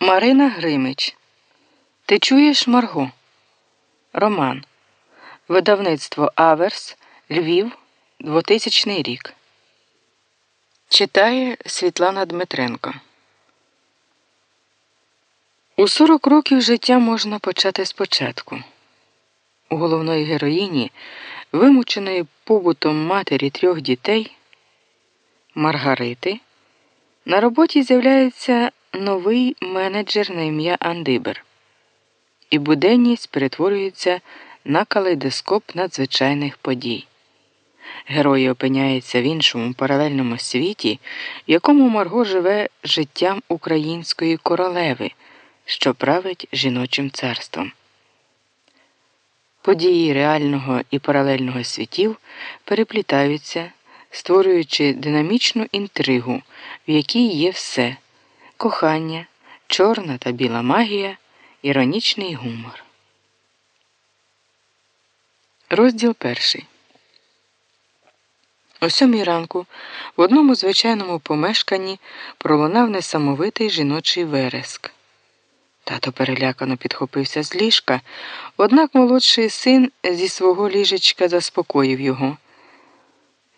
Марина Гримич. Ти чуєш Марго? Роман. Видавництво Аверс. Львів. 2000 рік. Читає Світлана Дмитренко. У 40 років життя можна почати спочатку. У головної героїні, вимученої побутом матері трьох дітей Маргарити, на роботі з'являється новий менеджер на ім'я Андибер, і буденність перетворюється на калейдоскоп надзвичайних подій. Герої опиняються в іншому паралельному світі, в якому Марго живе життям української королеви, що править жіночим царством. Події реального і паралельного світів переплітаються, створюючи динамічну інтригу, в якій є все кохання, чорна та біла магія, іронічний гумор. Розділ перший. О сьомій ранку в одному звичайному помешканні пролунав несамовитий жіночий вереск. Тато перелякано підхопився з ліжка, однак молодший син зі свого ліжечка заспокоїв його.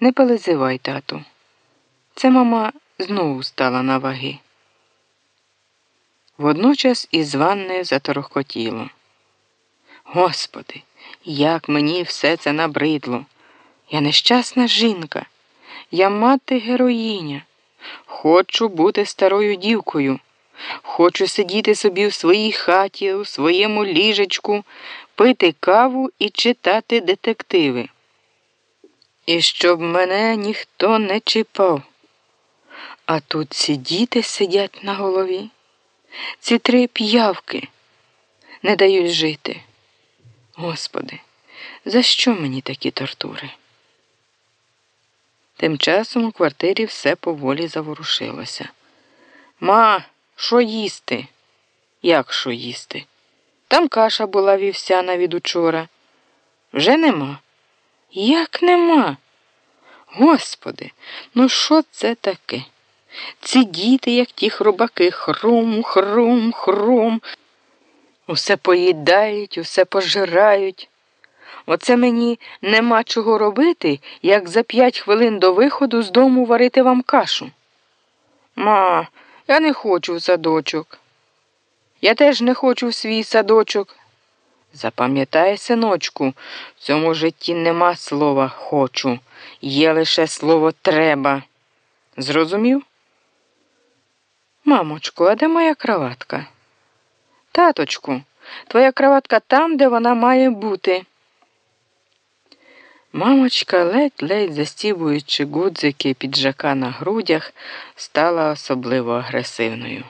Не перезивай, тату. Це мама знову стала на ваги. Водночас із ванни заторохкотіло. Господи, як мені все це набридло. Я нещасна жінка, я мати героїня. Хочу бути старою дівкою. Хочу сидіти собі в своїй хаті, у своєму ліжечку, пити каву і читати детективи. І щоб мене ніхто не чіпав. А тут ці діти сидять на голові, ці три п'явки не дають жити. Господи, за що мені такі тортури? Тим часом у квартирі все поволі заворушилося. Ма, що їсти? Як що їсти? Там каша була вівсяна від учора. Вже нема. Як нема? Господи, ну що це таке? Ці діти, як ті хробаки, хрум, хрум, хрум. Усе поїдають, усе пожирають. Оце мені нема чого робити, як за п'ять хвилин до виходу з дому варити вам кашу. Ма, я не хочу в садочок. Я теж не хочу в свій садочок. Запам'ятай, синочку, в цьому житті нема слова хочу, є лише слово треба. Зрозумів? Мамочку, а де моя краватка? Таточку, твоя краватка там, де вона має бути. Мамочка, ледь-ледь застібуючи гудзики піджака на грудях, стала особливо агресивною.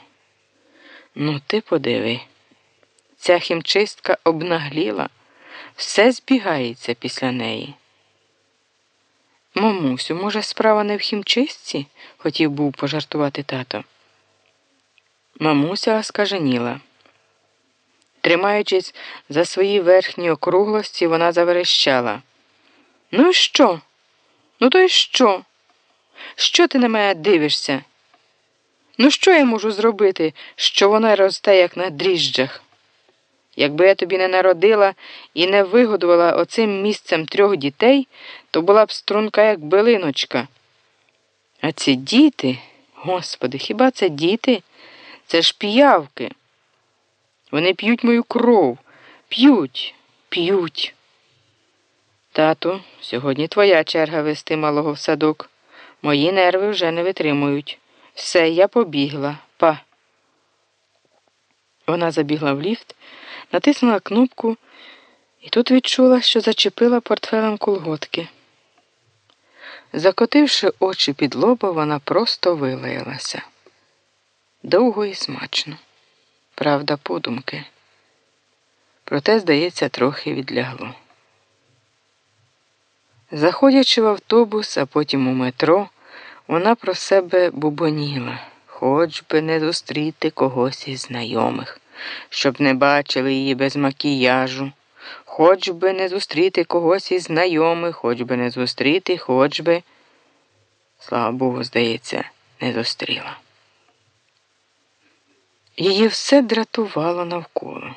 Ну, ти подиви, ця хімчистка обнагліла, все збігається після неї. Мамусю, може, справа не в хімчистці? хотів був пожартувати тато. Мамуся оскаженіла. Тримаючись за свої верхні округлості, вона заверещала. Ну і що? Ну, то й що? Що ти на мене дивишся? Ну, що я можу зробити, що вона росте, як на дріжджах? Якби я тобі не народила і не вигодувала оцим місцем трьох дітей, то була б струнка, як билиночка. А ці діти, господи, хіба це діти? Це ж піявки. Вони п'ють мою кров, п'ють, п'ють. Тату, сьогодні твоя черга вести малого в садок. Мої нерви вже не витримують. Все, я побігла, па. Вона забігла в ліфт, натиснула кнопку і тут відчула, що зачепила портфелем колготки. Закотивши очі під лоба, вона просто вилаялася. Довго і смачно, правда, подумки. Проте, здається, трохи відлягло. Заходячи в автобус, а потім у метро, вона про себе бубоніла, хоч би не зустріти когось із знайомих, щоб не бачили її без макіяжу, хоч би не зустріти когось із знайомих, хоч би не зустріти, хоч би, слава Богу, здається, не зустріла. Її все дратувало навколо.